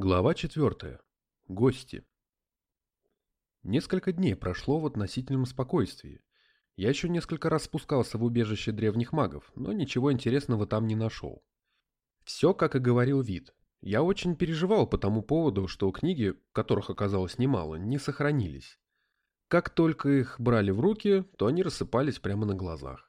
Глава четвертая. Гости. Несколько дней прошло в относительном спокойствии. Я еще несколько раз спускался в убежище древних магов, но ничего интересного там не нашел. Все, как и говорил вид. Я очень переживал по тому поводу, что книги, которых оказалось немало, не сохранились. Как только их брали в руки, то они рассыпались прямо на глазах.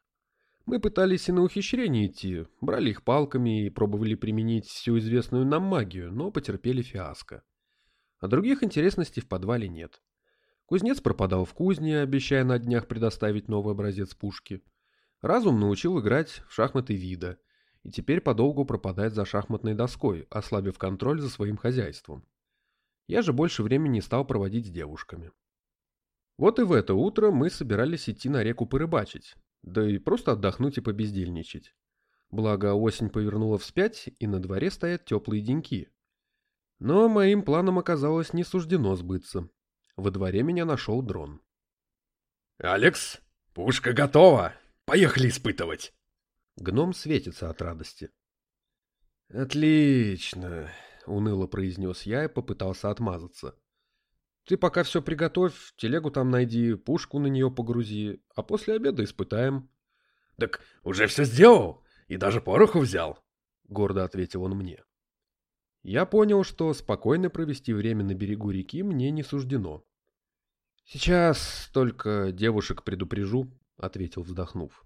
Мы пытались и на ухищрение идти, брали их палками и пробовали применить всю известную нам магию, но потерпели фиаско. А других интересностей в подвале нет. Кузнец пропадал в кузне, обещая на днях предоставить новый образец пушки. Разум научил играть в шахматы вида, и теперь подолгу пропадает за шахматной доской, ослабив контроль за своим хозяйством. Я же больше времени стал проводить с девушками. Вот и в это утро мы собирались идти на реку порыбачить, да и просто отдохнуть и побездельничать. Благо, осень повернула вспять, и на дворе стоят теплые деньки. Но моим планам оказалось не суждено сбыться. Во дворе меня нашел дрон. «Алекс, пушка готова! Поехали испытывать!» Гном светится от радости. «Отлично!» — уныло произнес я и попытался отмазаться. Ты пока все приготовь, телегу там найди, пушку на нее погрузи, а после обеда испытаем. — Так уже все сделал, и даже пороху взял, — гордо ответил он мне. Я понял, что спокойно провести время на берегу реки мне не суждено. — Сейчас только девушек предупрежу, — ответил, вздохнув.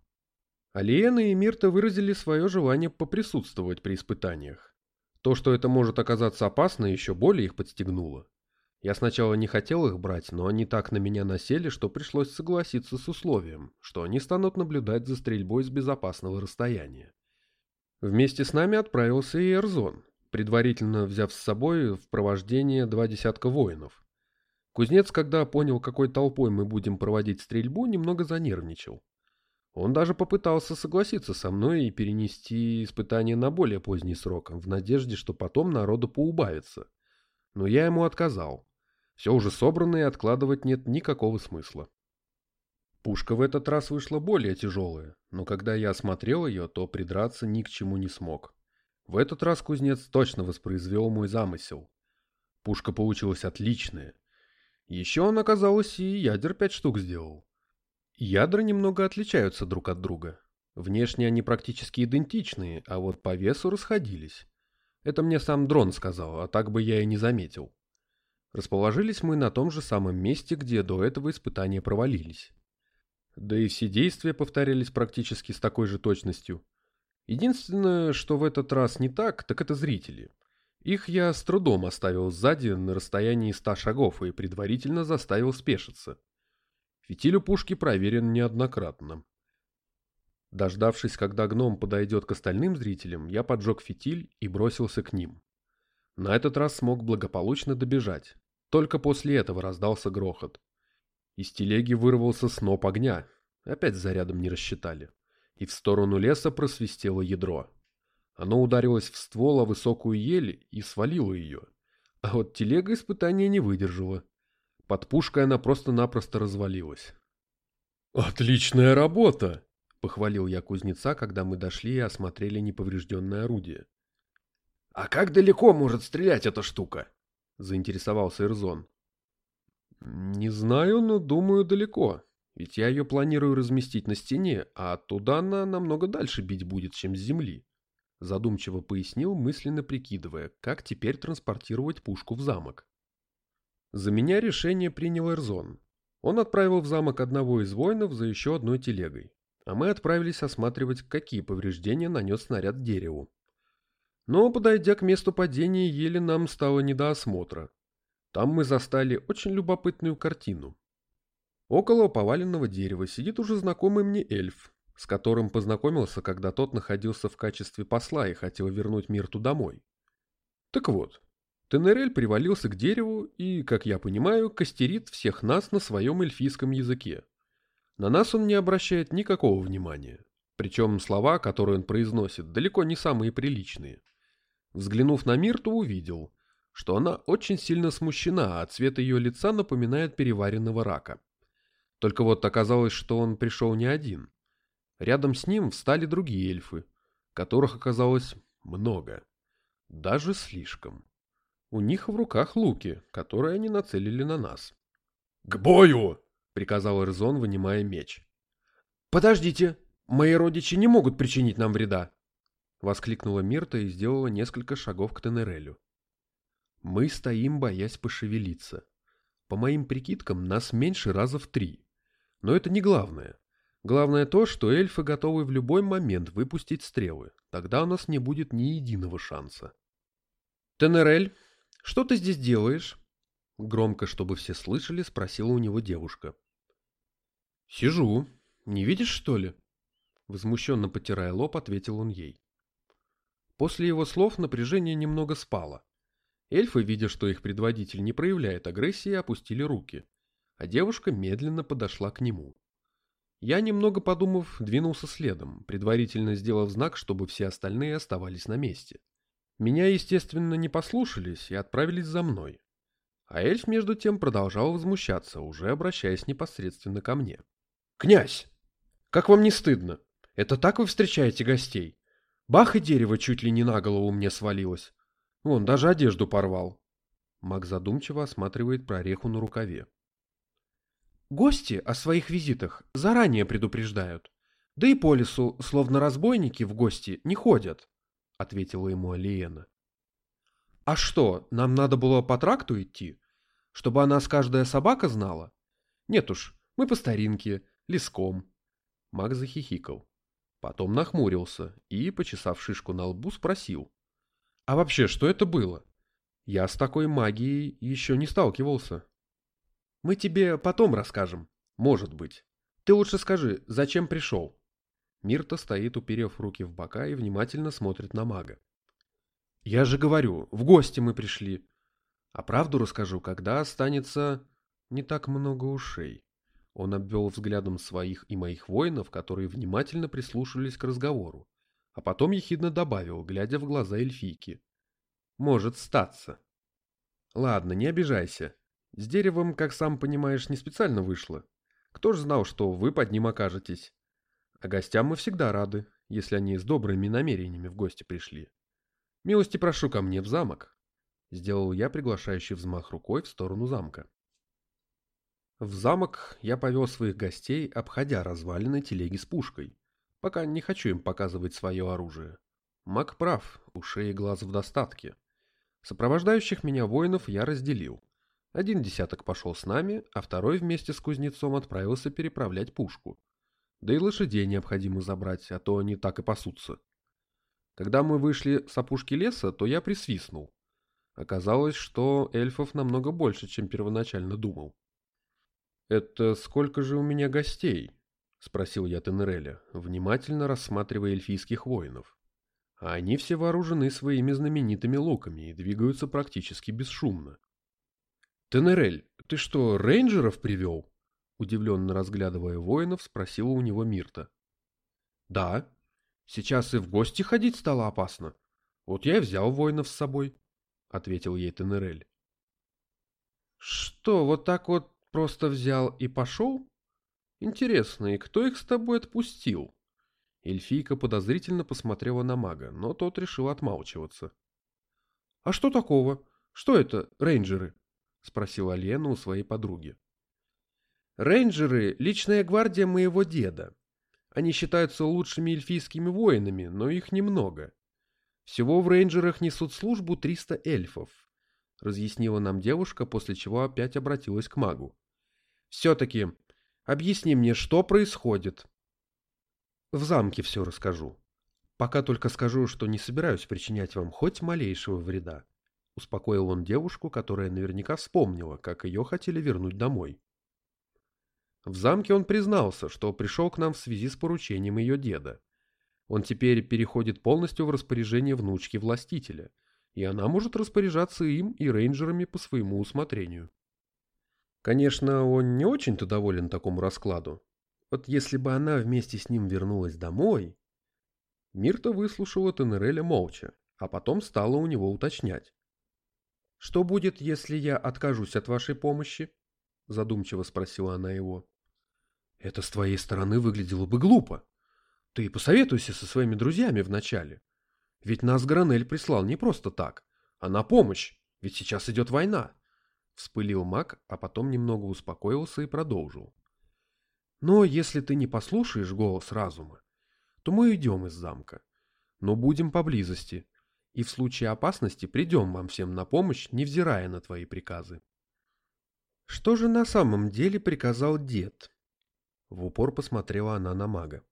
Алиена и Мирта выразили свое желание поприсутствовать при испытаниях. То, что это может оказаться опасно, еще более их подстегнуло. Я сначала не хотел их брать, но они так на меня насели, что пришлось согласиться с условием, что они станут наблюдать за стрельбой с безопасного расстояния. Вместе с нами отправился и Эрзон, предварительно взяв с собой в провождение два десятка воинов. Кузнец, когда понял, какой толпой мы будем проводить стрельбу, немного занервничал. Он даже попытался согласиться со мной и перенести испытание на более поздний срок, в надежде, что потом народу поубавится. Но я ему отказал. Все уже собрано и откладывать нет никакого смысла. Пушка в этот раз вышла более тяжелая, но когда я осмотрел ее, то придраться ни к чему не смог. В этот раз кузнец точно воспроизвел мой замысел. Пушка получилась отличная. Еще он, оказалось, и ядер пять штук сделал. Ядра немного отличаются друг от друга. Внешне они практически идентичные, а вот по весу расходились. Это мне сам дрон сказал, а так бы я и не заметил. Расположились мы на том же самом месте, где до этого испытания провалились. Да и все действия повторялись практически с такой же точностью. Единственное, что в этот раз не так, так это зрители. Их я с трудом оставил сзади на расстоянии ста шагов и предварительно заставил спешиться. Фитиль у пушки проверен неоднократно. Дождавшись, когда гном подойдет к остальным зрителям, я поджег фитиль и бросился к ним. На этот раз смог благополучно добежать. Только после этого раздался грохот. Из телеги вырвался сноп огня. Опять зарядом не рассчитали. И в сторону леса просвистело ядро. Оно ударилось в ствол о высокую ель и свалило ее. А вот телега испытания не выдержала. Под пушкой она просто-напросто развалилась. «Отличная работа!» — похвалил я кузнеца, когда мы дошли и осмотрели неповрежденное орудие. «А как далеко может стрелять эта штука?» — заинтересовался Эрзон. «Не знаю, но думаю далеко. Ведь я ее планирую разместить на стене, а оттуда она намного дальше бить будет, чем с земли». Задумчиво пояснил, мысленно прикидывая, как теперь транспортировать пушку в замок. За меня решение принял Эрзон. Он отправил в замок одного из воинов за еще одной телегой, а мы отправились осматривать, какие повреждения нанес снаряд дереву. Но, подойдя к месту падения, еле нам стало не до осмотра. Там мы застали очень любопытную картину. Около поваленного дерева сидит уже знакомый мне эльф, с которым познакомился, когда тот находился в качестве посла и хотел вернуть Мирту домой. Так вот, Тенерель привалился к дереву и, как я понимаю, костерит всех нас на своем эльфийском языке. На нас он не обращает никакого внимания. Причем слова, которые он произносит, далеко не самые приличные. Взглянув на Мирту, увидел, что она очень сильно смущена, а цвет ее лица напоминает переваренного рака. Только вот оказалось, что он пришел не один. Рядом с ним встали другие эльфы, которых оказалось много. Даже слишком. У них в руках луки, которые они нацелили на нас. «К бою!» — приказал Эрзон, вынимая меч. «Подождите! Мои родичи не могут причинить нам вреда!» — воскликнула Мирта и сделала несколько шагов к Тенерелю. Мы стоим, боясь пошевелиться. По моим прикидкам, нас меньше раза в три. Но это не главное. Главное то, что эльфы готовы в любой момент выпустить стрелы. Тогда у нас не будет ни единого шанса. «Тенерель, что ты здесь делаешь?» Громко, чтобы все слышали, спросила у него девушка. «Сижу. Не видишь, что ли?» Возмущенно потирая лоб, ответил он ей. После его слов напряжение немного спало. Эльфы, видя, что их предводитель не проявляет агрессии, опустили руки, а девушка медленно подошла к нему. Я, немного подумав, двинулся следом, предварительно сделав знак, чтобы все остальные оставались на месте. Меня, естественно, не послушались и отправились за мной. А эльф, между тем, продолжал возмущаться, уже обращаясь непосредственно ко мне. «Князь! Как вам не стыдно? Это так вы встречаете гостей? Бах и дерево чуть ли не на голову мне свалилось. Вон, даже одежду порвал». Маг задумчиво осматривает прореху на рукаве. Гости о своих визитах заранее предупреждают. Да и по лесу, словно разбойники, в гости не ходят, — ответила ему Алиена. — А что, нам надо было по тракту идти? Чтобы о нас каждая собака знала? Нет уж, мы по старинке, леском. Маг захихикал. Потом нахмурился и, почесав шишку на лбу, спросил. — А вообще, что это было? Я с такой магией еще не сталкивался. Мы тебе потом расскажем. Может быть. Ты лучше скажи, зачем пришел?» Мирта стоит, уперев руки в бока и внимательно смотрит на мага. «Я же говорю, в гости мы пришли. А правду расскажу, когда останется не так много ушей». Он обвел взглядом своих и моих воинов, которые внимательно прислушивались к разговору, а потом ехидно добавил, глядя в глаза эльфийки. «Может статься». «Ладно, не обижайся. С деревом, как сам понимаешь, не специально вышло. Кто ж знал, что вы под ним окажетесь? А гостям мы всегда рады, если они с добрыми намерениями в гости пришли. Милости прошу ко мне в замок. Сделал я приглашающий взмах рукой в сторону замка. В замок я повел своих гостей, обходя развалины телеги с пушкой, пока не хочу им показывать свое оружие. Маг прав, ушей и глаз в достатке. Сопровождающих меня воинов я разделил. Один десяток пошел с нами, а второй вместе с кузнецом отправился переправлять пушку. Да и лошадей необходимо забрать, а то они так и пасутся. Когда мы вышли с опушки леса, то я присвистнул. Оказалось, что эльфов намного больше, чем первоначально думал. «Это сколько же у меня гостей?» — спросил я Тенереля, внимательно рассматривая эльфийских воинов. А они все вооружены своими знаменитыми луками и двигаются практически бесшумно. «Тенерель, ты что, рейнджеров привел?» Удивленно разглядывая воинов, спросила у него Мирта. «Да. Сейчас и в гости ходить стало опасно. Вот я и взял воинов с собой», — ответил ей Тенерель. «Что, вот так вот просто взял и пошел? Интересно, и кто их с тобой отпустил?» Эльфийка подозрительно посмотрела на мага, но тот решил отмалчиваться. «А что такого? Что это, рейнджеры?» — спросила Лена у своей подруги. «Рейнджеры — личная гвардия моего деда. Они считаются лучшими эльфийскими воинами, но их немного. Всего в рейнджерах несут службу 300 эльфов», — разъяснила нам девушка, после чего опять обратилась к магу. «Все-таки объясни мне, что происходит?» «В замке все расскажу. Пока только скажу, что не собираюсь причинять вам хоть малейшего вреда. Успокоил он девушку, которая наверняка вспомнила, как ее хотели вернуть домой. В замке он признался, что пришел к нам в связи с поручением ее деда. Он теперь переходит полностью в распоряжение внучки властителя, и она может распоряжаться им и рейнджерами по своему усмотрению. Конечно, он не очень-то доволен такому раскладу. Вот если бы она вместе с ним вернулась домой... Мирта выслушала Тенереля молча, а потом стала у него уточнять. «Что будет, если я откажусь от вашей помощи?» — задумчиво спросила она его. «Это с твоей стороны выглядело бы глупо. Ты посоветуйся со своими друзьями вначале. Ведь нас Гранель прислал не просто так, а на помощь, Ведь сейчас идет война. Вспылил маг, а потом немного успокоился и продолжил. Но если ты не послушаешь голос разума, то мы идем из замка. Но будем поблизости, и в случае опасности придем вам всем на помощь, невзирая на твои приказы. Что же на самом деле приказал дед? В упор посмотрела она на мага.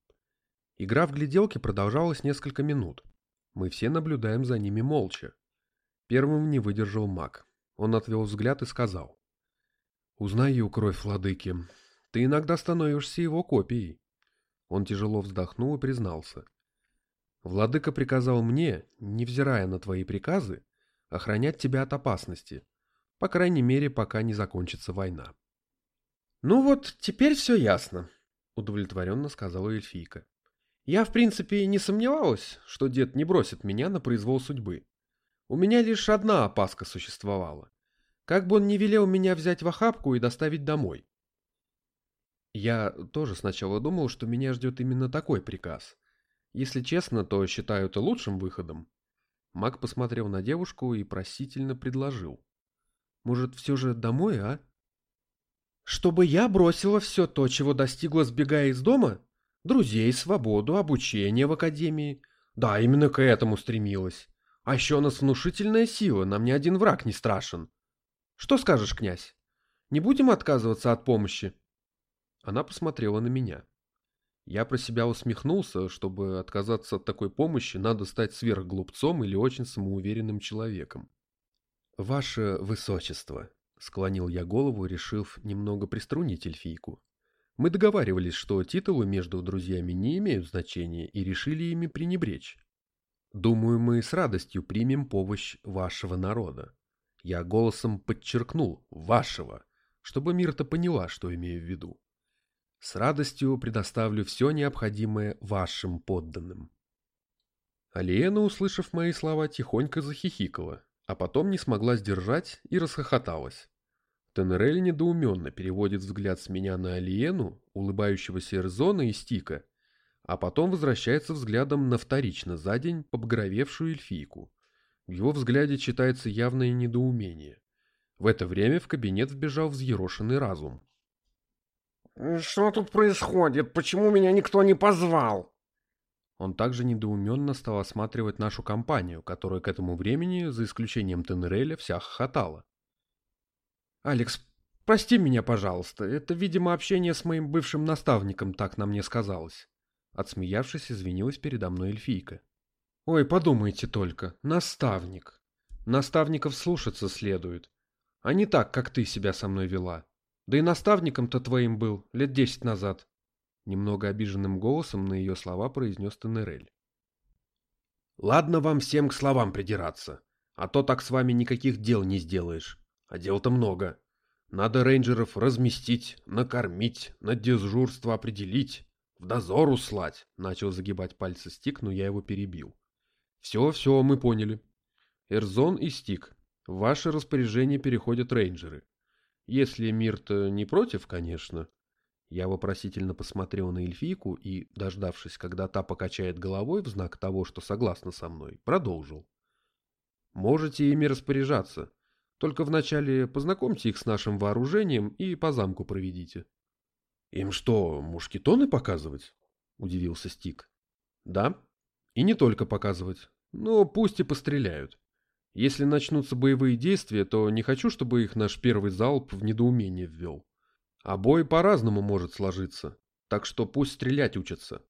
Игра в гляделки продолжалась несколько минут. Мы все наблюдаем за ними молча. Первым не выдержал маг. Он отвел взгляд и сказал. «Узнаю кровь владыки. Ты иногда становишься его копией». Он тяжело вздохнул и признался. «Владыка приказал мне, невзирая на твои приказы, охранять тебя от опасности, по крайней мере, пока не закончится война». «Ну вот, теперь все ясно», — удовлетворенно сказала эльфийка. «Я, в принципе, не сомневалась, что дед не бросит меня на произвол судьбы. У меня лишь одна опаска существовала. Как бы он не велел меня взять в охапку и доставить домой. Я тоже сначала думал, что меня ждет именно такой приказ. Если честно, то считаю это лучшим выходом. Маг посмотрел на девушку и просительно предложил. Может, все же домой, а? Чтобы я бросила все то, чего достигла, сбегая из дома? Друзей, свободу, обучение в академии. Да, именно к этому стремилась. А еще у нас внушительная сила, нам ни один враг не страшен. Что скажешь, князь? Не будем отказываться от помощи?» Она посмотрела на меня. Я про себя усмехнулся, чтобы отказаться от такой помощи, надо стать сверхглупцом или очень самоуверенным человеком. «Ваше высочество», — склонил я голову, решив немного приструнить эльфийку. «Мы договаривались, что титулы между друзьями не имеют значения, и решили ими пренебречь. Думаю, мы с радостью примем помощь вашего народа. Я голосом подчеркнул «вашего», чтобы Мирта поняла, что имею в виду. С радостью предоставлю все необходимое вашим подданным. Алиена, услышав мои слова, тихонько захихикала, а потом не смогла сдержать и расхохоталась. Тенерель недоуменно переводит взгляд с меня на Алиену, улыбающегося Эрзона и Стика, а потом возвращается взглядом на вторично за день побагровевшую эльфийку. В его взгляде читается явное недоумение. В это время в кабинет вбежал взъерошенный разум. «Что тут происходит? Почему меня никто не позвал?» Он также недоуменно стал осматривать нашу компанию, которая к этому времени, за исключением Тенереля, вся хохотала. «Алекс, прости меня, пожалуйста. Это, видимо, общение с моим бывшим наставником так на мне сказалось. Отсмеявшись, извинилась передо мной эльфийка. «Ой, подумайте только, наставник. Наставников слушаться следует, а не так, как ты себя со мной вела. Да и наставником-то твоим был лет десять назад». Немного обиженным голосом на ее слова произнес Тенерель. «Ладно вам всем к словам придираться, а то так с вами никаких дел не сделаешь. А дел-то много. Надо рейнджеров разместить, накормить, на дежурство определить, в дозор услать, начал загибать пальцы Стик, но я его перебил. Все, все, мы поняли. Эрзон и Стик, в ваше распоряжение переходят рейнджеры. Если Мирт не против, конечно. Я вопросительно посмотрел на эльфийку и, дождавшись, когда та покачает головой в знак того, что согласна со мной, продолжил. Можете ими распоряжаться. Только вначале познакомьте их с нашим вооружением и по замку проведите. «Им что, мушкетоны показывать?» – удивился Стик. «Да. И не только показывать. Но пусть и постреляют. Если начнутся боевые действия, то не хочу, чтобы их наш первый залп в недоумение ввел. А бой по-разному может сложиться, так что пусть стрелять учатся.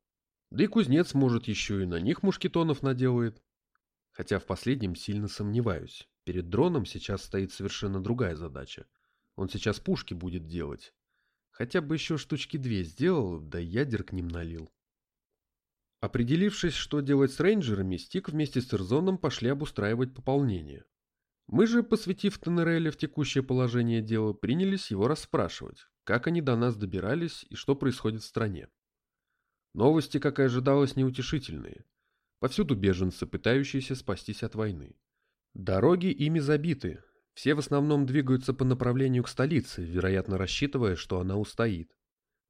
Да и кузнец, может, еще и на них мушкетонов наделает. Хотя в последнем сильно сомневаюсь. Перед дроном сейчас стоит совершенно другая задача. Он сейчас пушки будет делать, Хотя бы еще штучки две сделал, да ядер к ним налил. Определившись, что делать с рейнджерами, Стик вместе с Эрзоном пошли обустраивать пополнение. Мы же, посвятив Тенереля в текущее положение дела, принялись его расспрашивать, как они до нас добирались и что происходит в стране. Новости, как и ожидалось, неутешительные. Повсюду беженцы, пытающиеся спастись от войны. Дороги ими забиты, все в основном двигаются по направлению к столице, вероятно рассчитывая, что она устоит.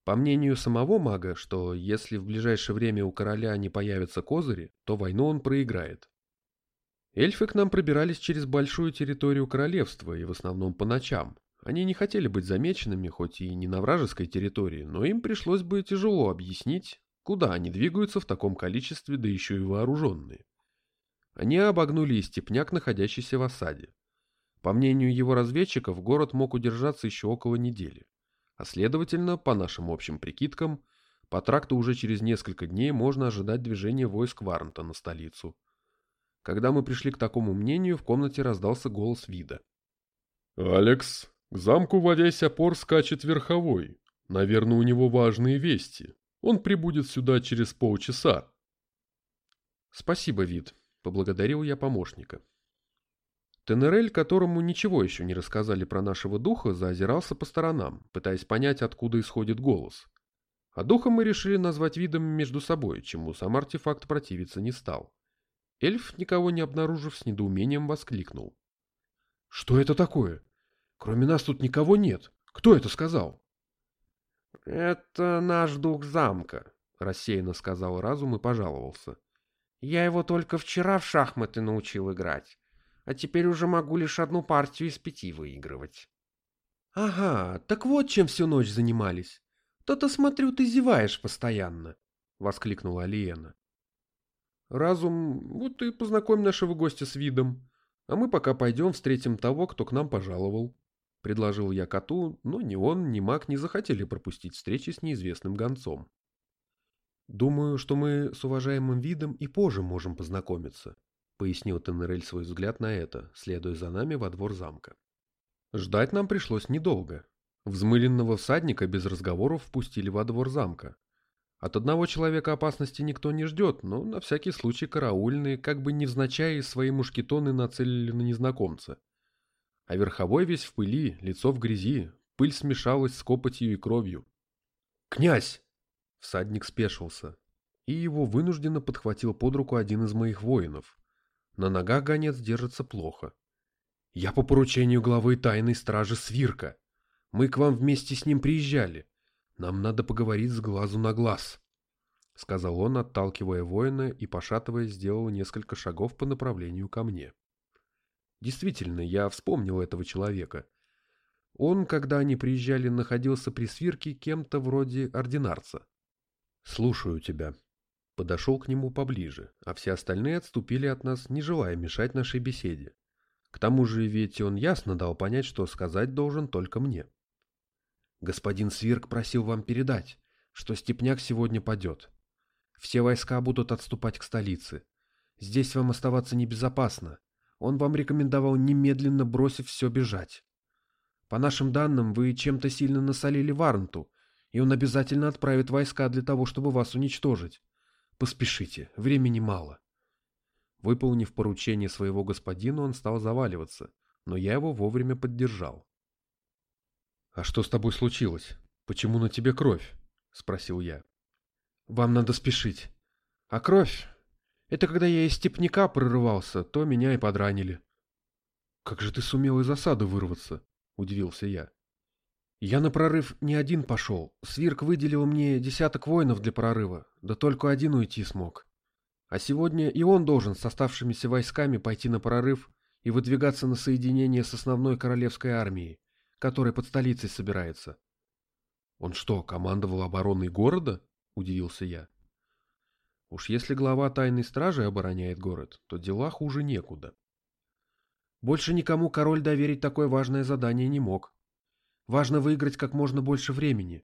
По мнению самого мага, что если в ближайшее время у короля не появятся козыри, то войну он проиграет. Эльфы к нам пробирались через большую территорию королевства и в основном по ночам. Они не хотели быть замеченными, хоть и не на вражеской территории, но им пришлось бы тяжело объяснить, куда они двигаются в таком количестве, да еще и вооруженные. Они обогнули и степняк, находящийся в осаде. По мнению его разведчиков, город мог удержаться еще около недели. А следовательно, по нашим общим прикидкам, по тракту уже через несколько дней можно ожидать движения войск Варнта на столицу. Когда мы пришли к такому мнению, в комнате раздался голос вида. «Алекс, к замку во весь опор скачет верховой. Наверное, у него важные вести. Он прибудет сюда через полчаса». «Спасибо, вид», — поблагодарил я помощника. Тенерель, которому ничего еще не рассказали про нашего духа, заозирался по сторонам, пытаясь понять, откуда исходит голос. А духа мы решили назвать видом между собой, чему сам артефакт противиться не стал. Эльф, никого не обнаружив, с недоумением воскликнул. «Что это такое? Кроме нас тут никого нет. Кто это сказал?» «Это наш дух замка», — рассеянно сказал разум и пожаловался. «Я его только вчера в шахматы научил играть, а теперь уже могу лишь одну партию из пяти выигрывать». «Ага, так вот чем всю ночь занимались. То-то, смотрю, ты зеваешь постоянно», — воскликнула Алиена. Разум, вот и познакомь нашего гостя с видом. А мы пока пойдем встретим того, кто к нам пожаловал. Предложил я коту, но ни он, ни маг не захотели пропустить встречи с неизвестным гонцом. Думаю, что мы с уважаемым видом и позже можем познакомиться, пояснил Тенерель свой взгляд на это, следуя за нами во двор замка. Ждать нам пришлось недолго. Взмыленного всадника без разговоров впустили во двор замка, от одного человека опасности никто не ждет, но на всякий случай караульные, как бы невзначай, свои мушкетоны нацелили на незнакомца. А верховой весь в пыли, лицо в грязи, пыль смешалась с копотью и кровью. «Князь!» Всадник спешился, и его вынужденно подхватил под руку один из моих воинов. На ногах гонец держится плохо. «Я по поручению главы тайной стражи Свирка. Мы к вам вместе с ним приезжали. Нам надо поговорить с глазу на глаз, — сказал он, отталкивая воина и, пошатываясь, сделал несколько шагов по направлению ко мне. Действительно, я вспомнил этого человека. Он, когда они приезжали, находился при свирке кем-то вроде ординарца. «Слушаю тебя». Подошел к нему поближе, а все остальные отступили от нас, не желая мешать нашей беседе. К тому же ведь он ясно дал понять, что сказать должен только мне. Господин Свирк просил вам передать, что Степняк сегодня падет. Все войска будут отступать к столице. Здесь вам оставаться небезопасно. Он вам рекомендовал немедленно бросив все бежать. По нашим данным, вы чем-то сильно насолили Варнту, и он обязательно отправит войска для того, чтобы вас уничтожить. Поспешите, времени мало. Выполнив поручение своего господина, он стал заваливаться, но я его вовремя поддержал. «А что с тобой случилось? Почему на тебе кровь?» — спросил я. «Вам надо спешить. А кровь? Это когда я из степняка прорывался, то меня и подранили». «Как же ты сумел из осады вырваться?» — удивился я. «Я на прорыв не один пошел. Свирк выделил мне десяток воинов для прорыва, да только один уйти смог. А сегодня и он должен с оставшимися войсками пойти на прорыв и выдвигаться на соединение с основной королевской армией который под столицей собирается. Он что, командовал обороной города? Удивился я. Уж если глава тайной стражи обороняет город, то дела хуже некуда. Больше никому король доверить такое важное задание не мог. Важно выиграть как можно больше времени.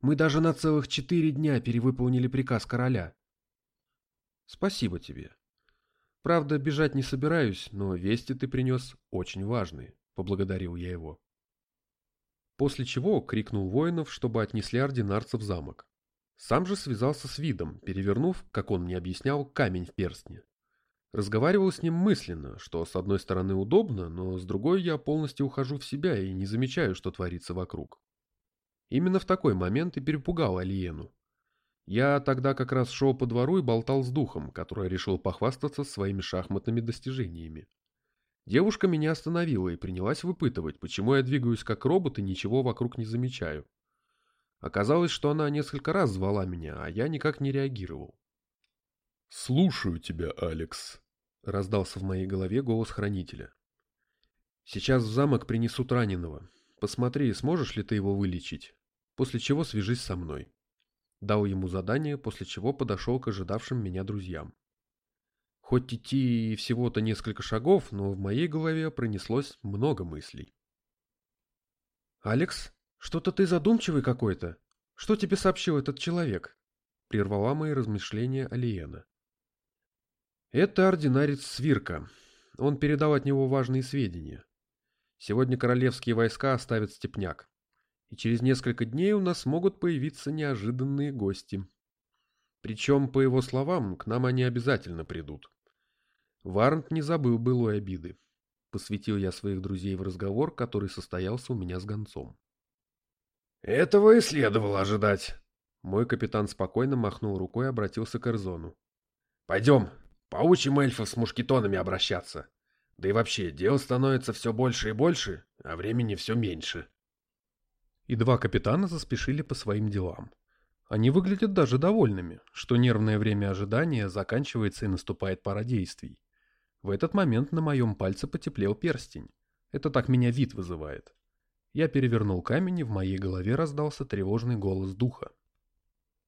Мы даже на целых четыре дня перевыполнили приказ короля. Спасибо тебе. Правда, бежать не собираюсь, но вести ты принес очень важные, поблагодарил я его. После чего крикнул воинов, чтобы отнесли ординарца в замок. Сам же связался с видом, перевернув, как он мне объяснял, камень в перстне. Разговаривал с ним мысленно, что с одной стороны удобно, но с другой я полностью ухожу в себя и не замечаю, что творится вокруг. Именно в такой момент и перепугал Алиену. Я тогда как раз шел по двору и болтал с духом, который решил похвастаться своими шахматными достижениями. Девушка меня остановила и принялась выпытывать, почему я двигаюсь как робот и ничего вокруг не замечаю. Оказалось, что она несколько раз звала меня, а я никак не реагировал. «Слушаю тебя, Алекс», — раздался в моей голове голос хранителя. Сейчас в замок принесут раненого. Посмотри, сможешь ли ты его вылечить, после чего свяжись со мной. Дал ему задание, после чего подошел к ожидавшим меня друзьям. Хоть идти всего-то несколько шагов, но в моей голове пронеслось много мыслей. «Алекс, что-то ты задумчивый какой-то. Что тебе сообщил этот человек?» Прервала мои размышления Алиена. «Это ординарец Свирка. Он передал от него важные сведения. Сегодня королевские войска оставят степняк. И через несколько дней у нас могут появиться неожиданные гости. Причем, по его словам, к нам они обязательно придут. Варнт не забыл былой обиды. Посвятил я своих друзей в разговор, который состоялся у меня с гонцом. Этого и следовало ожидать. Мой капитан спокойно махнул рукой и обратился к Эрзону. Пойдем, поучим эльфов с мушкетонами обращаться. Да и вообще, дел становится все больше и больше, а времени все меньше. И два капитана заспешили по своим делам. Они выглядят даже довольными, что нервное время ожидания заканчивается и наступает пора действий. В этот момент на моем пальце потеплел перстень. Это так меня вид вызывает. Я перевернул камень, и в моей голове раздался тревожный голос духа.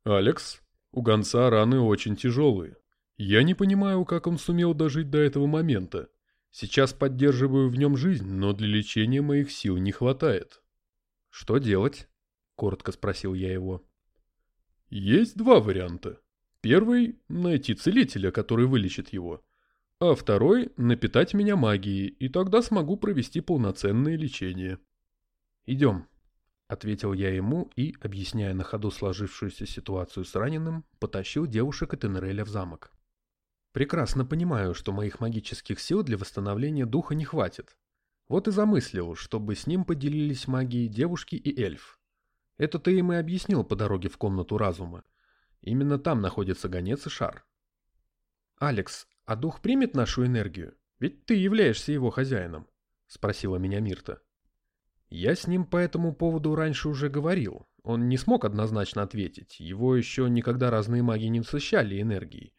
«Алекс, у гонца раны очень тяжелые. Я не понимаю, как он сумел дожить до этого момента. Сейчас поддерживаю в нем жизнь, но для лечения моих сил не хватает». «Что делать?» — коротко спросил я его. «Есть два варианта. Первый — найти целителя, который вылечит его а второй — напитать меня магией, и тогда смогу провести полноценное лечение. «Идем», — ответил я ему и, объясняя на ходу сложившуюся ситуацию с раненым, потащил девушек и Тенереля в замок. Прекрасно понимаю, что моих магических сил для восстановления духа не хватит. Вот и замыслил, чтобы с ним поделились магией девушки и эльф. Это ты им и объяснил по дороге в комнату разума. Именно там находится гонец и шар. «Алекс, «А дух примет нашу энергию? Ведь ты являешься его хозяином», — спросила меня Мирта. Я с ним по этому поводу раньше уже говорил. Он не смог однозначно ответить. Его еще никогда разные маги не насыщали энергией.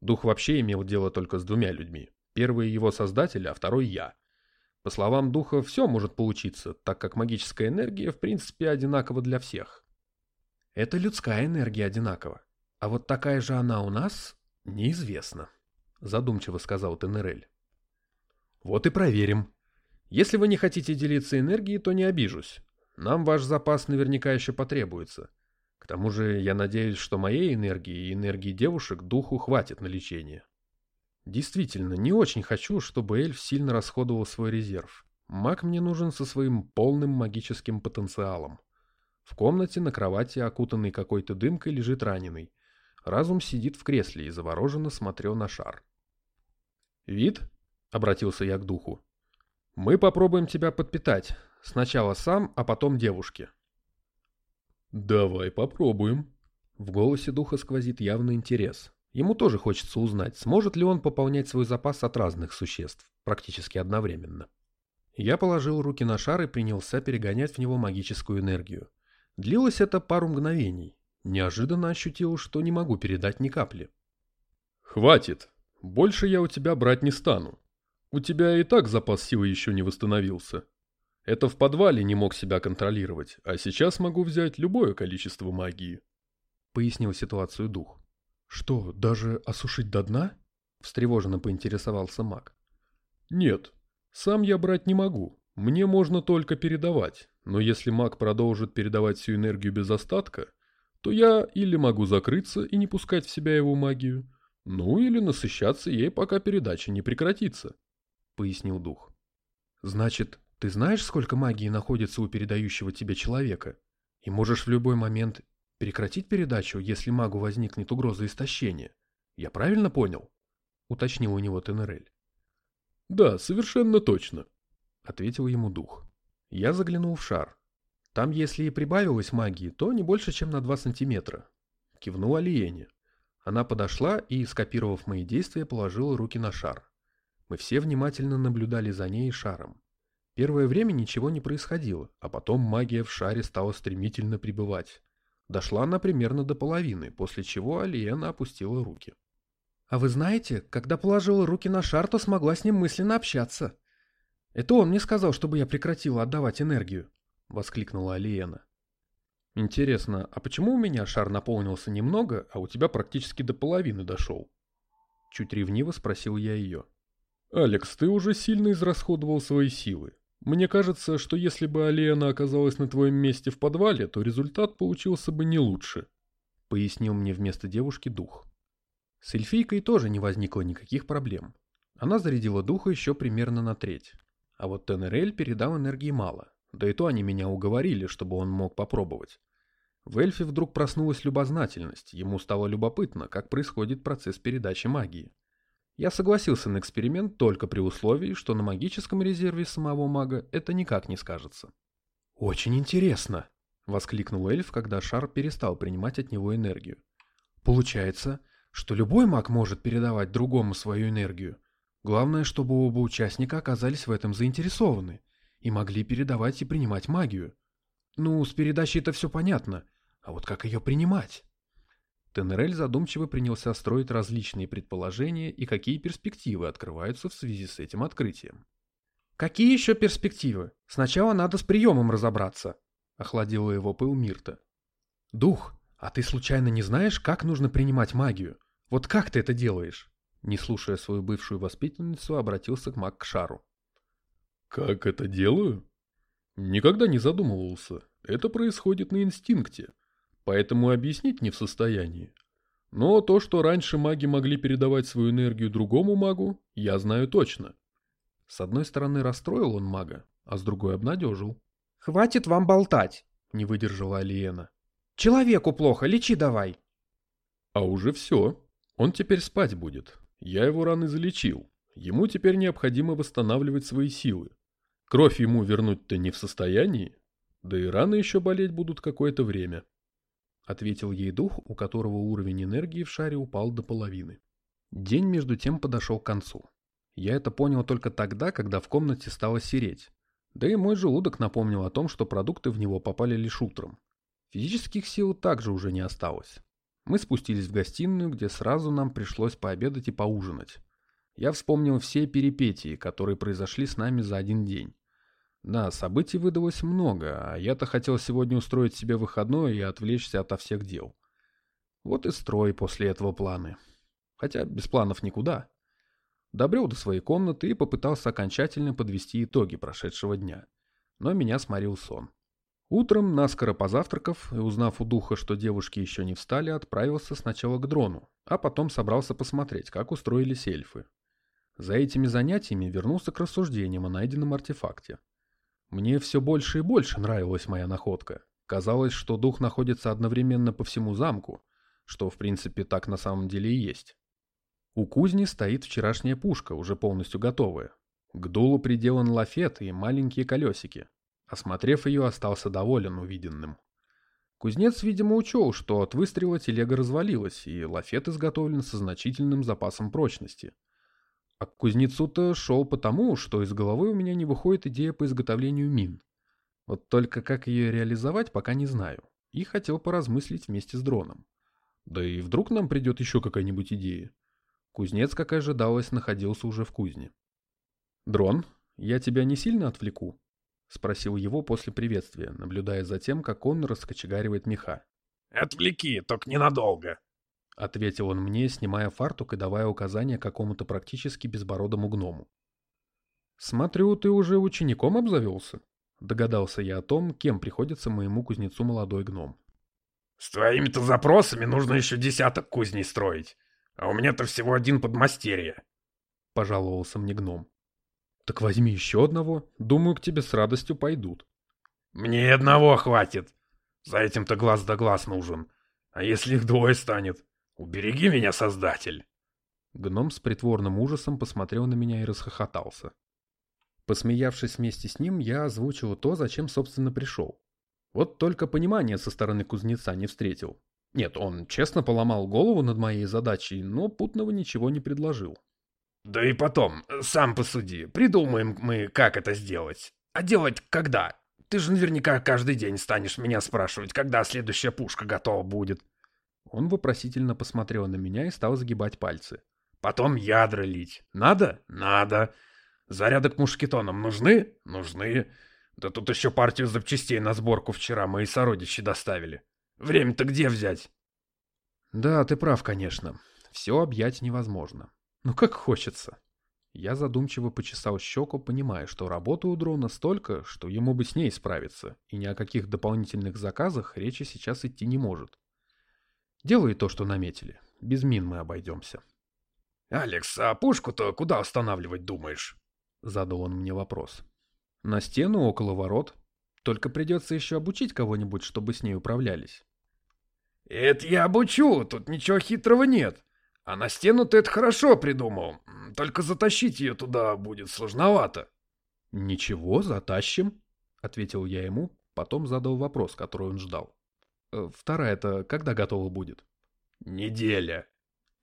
Дух вообще имел дело только с двумя людьми. Первый его создатель, а второй я. По словам духа, все может получиться, так как магическая энергия в принципе одинакова для всех. Это людская энергия одинакова. А вот такая же она у нас неизвестна задумчиво сказал Тенерель. Вот и проверим. Если вы не хотите делиться энергией, то не обижусь. Нам ваш запас наверняка еще потребуется. К тому же я надеюсь, что моей энергии и энергии девушек духу хватит на лечение. Действительно, не очень хочу, чтобы эльф сильно расходовал свой резерв. Маг мне нужен со своим полным магическим потенциалом. В комнате на кровати, окутанный какой-то дымкой, лежит раненый. Разум сидит в кресле и завороженно смотрел на шар. «Вид?» — обратился я к духу. «Мы попробуем тебя подпитать. Сначала сам, а потом девушке». «Давай попробуем». В голосе духа сквозит явный интерес. Ему тоже хочется узнать, сможет ли он пополнять свой запас от разных существ, практически одновременно. Я положил руки на шар и принялся перегонять в него магическую энергию. Длилось это пару мгновений. Неожиданно ощутил, что не могу передать ни капли. «Хватит!» Больше я у тебя брать не стану. У тебя и так запас силы еще не восстановился. Это в подвале не мог себя контролировать, а сейчас могу взять любое количество магии. Пояснил ситуацию дух. Что, даже осушить до дна? Встревоженно поинтересовался маг. Нет, сам я брать не могу. Мне можно только передавать. Но если маг продолжит передавать всю энергию без остатка, то я или могу закрыться и не пускать в себя его магию, ну или насыщаться ей, пока передача не прекратится, — пояснил дух. Значит, ты знаешь, сколько магии находится у передающего тебе человека? И можешь в любой момент прекратить передачу, если магу возникнет угроза истощения. Я правильно понял? — уточнил у него Тенерель. Да, совершенно точно, — ответил ему дух. Я заглянул в шар. Там, если и прибавилось магии, то не больше, чем на два сантиметра. Кивнул Алиене. Она подошла и, скопировав мои действия, положила руки на шар. Мы все внимательно наблюдали за ней и шаром. Первое время ничего не происходило, а потом магия в шаре стала стремительно прибывать. Дошла она примерно до половины, после чего Алиена опустила руки. А вы знаете, когда положила руки на шар, то смогла с ним мысленно общаться. Это он мне сказал, чтобы я прекратила отдавать энергию, воскликнула Алиена. Интересно, а почему у меня шар наполнился немного, а у тебя практически до половины дошел? Чуть ревниво спросил я ее. Алекс, ты уже сильно израсходовал свои силы. Мне кажется, что если бы Алиена оказалась на твоем месте в подвале, то результат получился бы не лучше, пояснил мне вместо девушки дух. С эльфийкой тоже не возникло никаких проблем. Она зарядила духа еще примерно на треть. А вот Тенерель передал энергии мало. Да и то они меня уговорили, чтобы он мог попробовать. В эльфе вдруг проснулась любознательность, ему стало любопытно, как происходит процесс передачи магии. Я согласился на эксперимент только при условии, что на магическом резерве самого мага это никак не скажется. «Очень интересно!» — воскликнул эльф, когда шар перестал принимать от него энергию. «Получается, что любой маг может передавать другому свою энергию. Главное, чтобы оба участника оказались в этом заинтересованы и могли передавать и принимать магию. Ну, с передачей это все понятно, а вот как ее принимать? Тенерель задумчиво принялся строить различные предположения и какие перспективы открываются в связи с этим открытием. «Какие еще перспективы? Сначала надо с приемом разобраться», — охладила его пыл Мирта. «Дух, «А ты случайно не знаешь, как нужно принимать магию? Вот как ты это делаешь?» Не слушая свою бывшую воспитанницу, обратился к маг к шару. «Как это делаю?» «Никогда не задумывался. Это происходит на инстинкте, поэтому объяснить не в состоянии. Но то, что раньше маги могли передавать свою энергию другому магу, я знаю точно». С одной стороны расстроил он мага, а с другой обнадежил. «Хватит вам болтать!» — не выдержала Алиена. Человеку плохо, лечи давай. А уже все. Он теперь спать будет. Я его раны залечил. Ему теперь необходимо восстанавливать свои силы. Кровь ему вернуть-то не в состоянии. Да и раны еще болеть будут какое-то время. Ответил ей дух, у которого уровень энергии в шаре упал до половины. День между тем подошел к концу. Я это понял только тогда, когда в комнате стало сереть. Да и мой желудок напомнил о том, что продукты в него попали лишь утром. Физических сил также уже не осталось. Мы спустились в гостиную, где сразу нам пришлось пообедать и поужинать. Я вспомнил все перипетии, которые произошли с нами за один день. Да, событий выдалось много, а я-то хотел сегодня устроить себе выходной и отвлечься ото всех дел. Вот и строй после этого планы. Хотя без планов никуда. Добрел до своей комнаты и попытался окончательно подвести итоги прошедшего дня. Но меня сморил сон. Утром, наскоро позавтракав и узнав у духа, что девушки еще не встали, отправился сначала к дрону, а потом собрался посмотреть, как устроились эльфы. За этими занятиями вернулся к рассуждениям о найденном артефакте. Мне все больше и больше нравилась моя находка. Казалось, что дух находится одновременно по всему замку, что в принципе так на самом деле и есть. У кузни стоит вчерашняя пушка, уже полностью готовая. К дулу приделан лафет и маленькие колесики, Осмотрев ее, остался доволен увиденным. Кузнец, видимо, учел, что от выстрела телега развалилась, и лафет изготовлен со значительным запасом прочности. А к кузнецу-то шел потому, что из головы у меня не выходит идея по изготовлению мин. Вот только как ее реализовать, пока не знаю. И хотел поразмыслить вместе с дроном. Да и вдруг нам придет еще какая-нибудь идея. Кузнец, как и ожидалось, находился уже в кузне. «Дрон, я тебя не сильно отвлеку?» — спросил его после приветствия, наблюдая за тем, как он раскочегаривает меха. «Отвлеки, только ненадолго», — ответил он мне, снимая фартук и давая указания какому-то практически безбородому гному. «Смотрю, ты уже учеником обзавелся?» — догадался я о том, кем приходится моему кузнецу молодой гном. «С твоими-то запросами нужно еще десяток кузней строить, а у меня-то всего один подмастерье», — пожаловался мне гном. Так возьми еще одного. Думаю, к тебе с радостью пойдут. Мне одного хватит. За этим-то глаз да глаз нужен. А если их двое станет? Убереги меня, Создатель. Гном с притворным ужасом посмотрел на меня и расхохотался. Посмеявшись вместе с ним, я озвучил то, зачем, собственно, пришел. Вот только понимания со стороны кузнеца не встретил. Нет, он честно поломал голову над моей задачей, но путного ничего не предложил. Да и потом, сам посуди, придумаем мы, как это сделать. А делать когда? Ты же наверняка каждый день станешь меня спрашивать, когда следующая пушка готова будет. Он вопросительно посмотрел на меня и стал загибать пальцы. Потом ядра лить. Надо? Надо. Заряды к мушкетонам нужны? Нужны. Да тут еще партию запчастей на сборку вчера мои сородичи доставили. Время-то где взять? Да, ты прав, конечно. Все объять невозможно. Ну как хочется. Я задумчиво почесал щеку, понимая, что работы у дрона столько, что ему бы с ней справиться, и ни о каких дополнительных заказах речи сейчас идти не может. Делай то, что наметили. Без мин мы обойдемся. «Алекс, а пушку-то куда устанавливать думаешь?» Задал он мне вопрос. «На стену около ворот. Только придется еще обучить кого-нибудь, чтобы с ней управлялись». «Это я обучу, тут ничего хитрого нет. А на стену ты это хорошо придумал. Только затащить ее туда будет сложновато. Ничего, затащим, ответил я ему, потом задал вопрос, который он ждал. «Э, вторая-то когда готова будет? Неделя.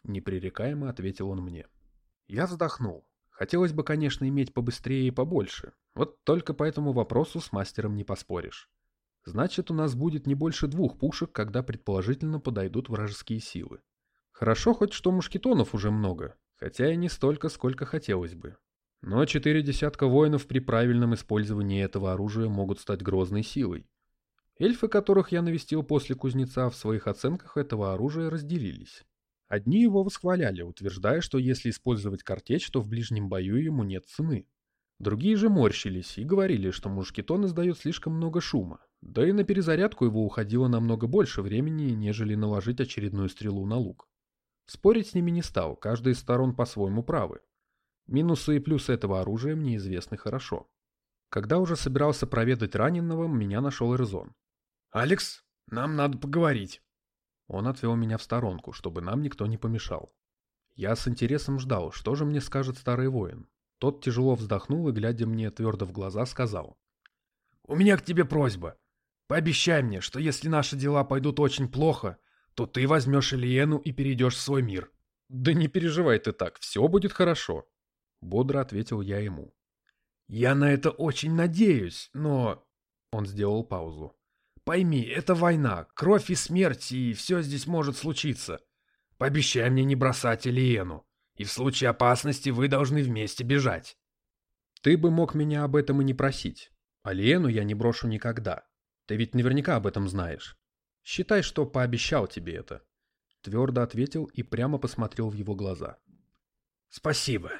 Непререкаемо ответил он мне. Я вздохнул. Хотелось бы, конечно, иметь побыстрее и побольше. Вот только по этому вопросу с мастером не поспоришь. Значит, у нас будет не больше двух пушек, когда предположительно подойдут вражеские силы. Хорошо хоть что мушкетонов уже много, хотя и не столько, сколько хотелось бы. Но четыре десятка воинов при правильном использовании этого оружия могут стать грозной силой. Эльфы, которых я навестил после кузнеца, в своих оценках этого оружия разделились. Одни его восхваляли, утверждая, что если использовать картечь, то в ближнем бою ему нет цены. Другие же морщились и говорили, что мушкетон издает слишком много шума, да и на перезарядку его уходило намного больше времени, нежели наложить очередную стрелу на лук. Спорить с ними не стал, каждая из сторон по-своему правы. Минусы и плюсы этого оружия мне известны хорошо. Когда уже собирался проведать раненого, меня нашел Эрзон. «Алекс, нам надо поговорить». Он отвел меня в сторонку, чтобы нам никто не помешал. Я с интересом ждал, что же мне скажет старый воин. Тот тяжело вздохнул и, глядя мне твердо в глаза, сказал. «У меня к тебе просьба. Пообещай мне, что если наши дела пойдут очень плохо, то ты возьмешь Ильену и перейдешь в свой мир. Да не переживай ты так, все будет хорошо. Бодро ответил я ему. Я на это очень надеюсь, но... Он сделал паузу. Пойми, это война, кровь и смерть, и все здесь может случиться. Пообещай мне не бросать Ильену, и в случае опасности вы должны вместе бежать. Ты бы мог меня об этом и не просить. Алиену я не брошу никогда. Ты ведь наверняка об этом знаешь. Считай, что пообещал тебе это. Твердо ответил и прямо посмотрел в его глаза. Спасибо.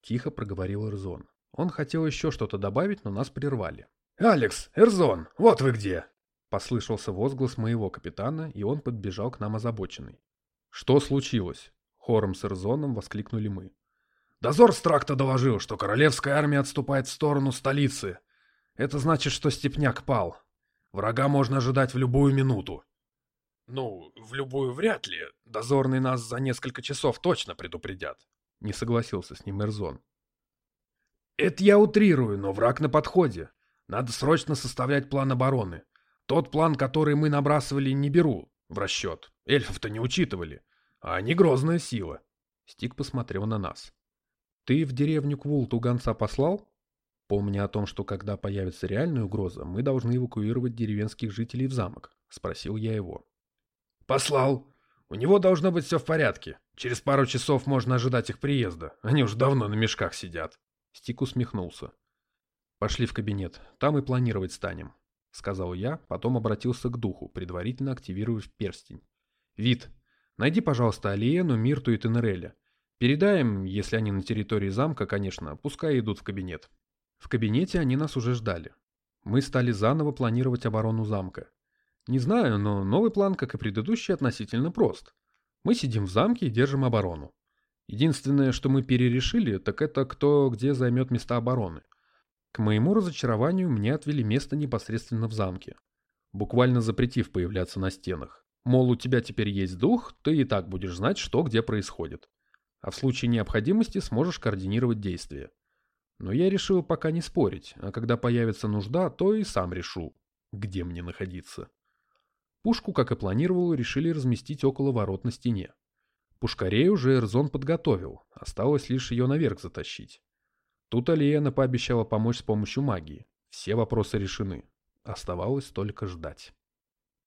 Тихо проговорил Эрзон. Он хотел еще что-то добавить, но нас прервали. «Алекс, Эрзон, вот вы где!» Послышался возглас моего капитана, и он подбежал к нам озабоченный. «Что случилось?» Хором с Эрзоном воскликнули мы. «Дозор с тракта доложил, что королевская армия отступает в сторону столицы. Это значит, что Степняк пал. Врага можно ожидать в любую минуту. Ну, в любую вряд ли. Дозорные нас за несколько часов точно предупредят. Не согласился с ним Эрзон. Это я утрирую, но враг на подходе. Надо срочно составлять план обороны. Тот план, который мы набрасывали, не беру в расчет. Эльфов-то не учитывали. А они грозная сила. Стик посмотрел на нас. Ты в деревню Квулту гонца послал? Помня о том, что когда появится реальная угроза, мы должны эвакуировать деревенских жителей в замок, спросил я его. Послал. У него должно быть все в порядке. Через пару часов можно ожидать их приезда. Они уж давно на мешках сидят. Стик усмехнулся. Пошли в кабинет, там и планировать станем, сказал я, потом обратился к духу, предварительно активировав перстень. Вид, найди, пожалуйста, Алиену, Мирту и Тенереля. Передаем, если они на территории замка, конечно, пускай идут в кабинет. В кабинете они нас уже ждали. Мы стали заново планировать оборону замка. Не знаю, но новый план, как и предыдущий, относительно прост. Мы сидим в замке и держим оборону. Единственное, что мы перерешили, так это кто где займет места обороны. К моему разочарованию мне отвели место непосредственно в замке, буквально запретив появляться на стенах. Мол, у тебя теперь есть дух, ты и так будешь знать, что где происходит. А в случае необходимости сможешь координировать действия. Но я решил пока не спорить, а когда появится нужда, то и сам решу, где мне находиться. Пушку, как и планировал, решили разместить около ворот на стене. Пушкарей уже Эрзон подготовил, осталось лишь ее наверх затащить. Тут Алиена пообещала помочь с помощью магии. Все вопросы решены. Оставалось только ждать.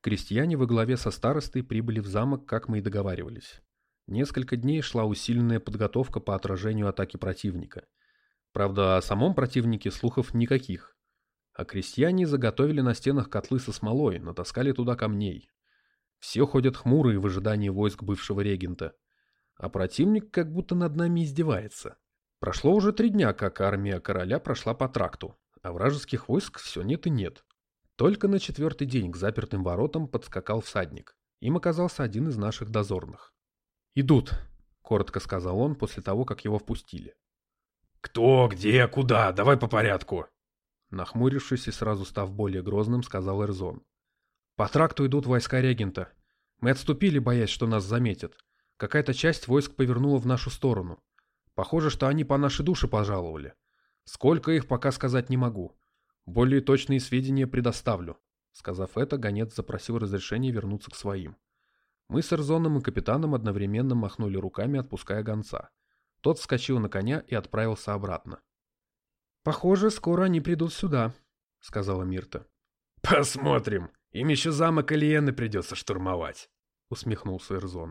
Крестьяне во главе со старостой прибыли в замок, как мы и договаривались. Несколько дней шла усиленная подготовка по отражению атаки противника. Правда, о самом противнике слухов никаких. А крестьяне заготовили на стенах котлы со смолой, натаскали туда камней. Все ходят хмурые в ожидании войск бывшего регента. А противник как будто над нами издевается. Прошло уже три дня, как армия короля прошла по тракту, а вражеских войск все нет и нет. Только на четвертый день к запертым воротам подскакал всадник. Им оказался один из наших дозорных. «Идут», — коротко сказал он после того, как его впустили. «Кто, где, куда? Давай по порядку!» Нахмурившись и сразу став более грозным, сказал Эрзон. «По тракту идут войска регента. Мы отступили, боясь, что нас заметят. Какая-то часть войск повернула в нашу сторону. Похоже, что они по нашей душе пожаловали. Сколько их, пока сказать не могу. Более точные сведения предоставлю». Сказав это, гонец запросил разрешение вернуться к своим. Мы с Эрзоном и капитаном одновременно махнули руками, отпуская гонца. Тот вскочил на коня и отправился обратно. «Похоже, скоро они придут сюда», — сказала Мирта. «Посмотрим. Им еще замок Алиены придется штурмовать», — усмехнулся Эрзон.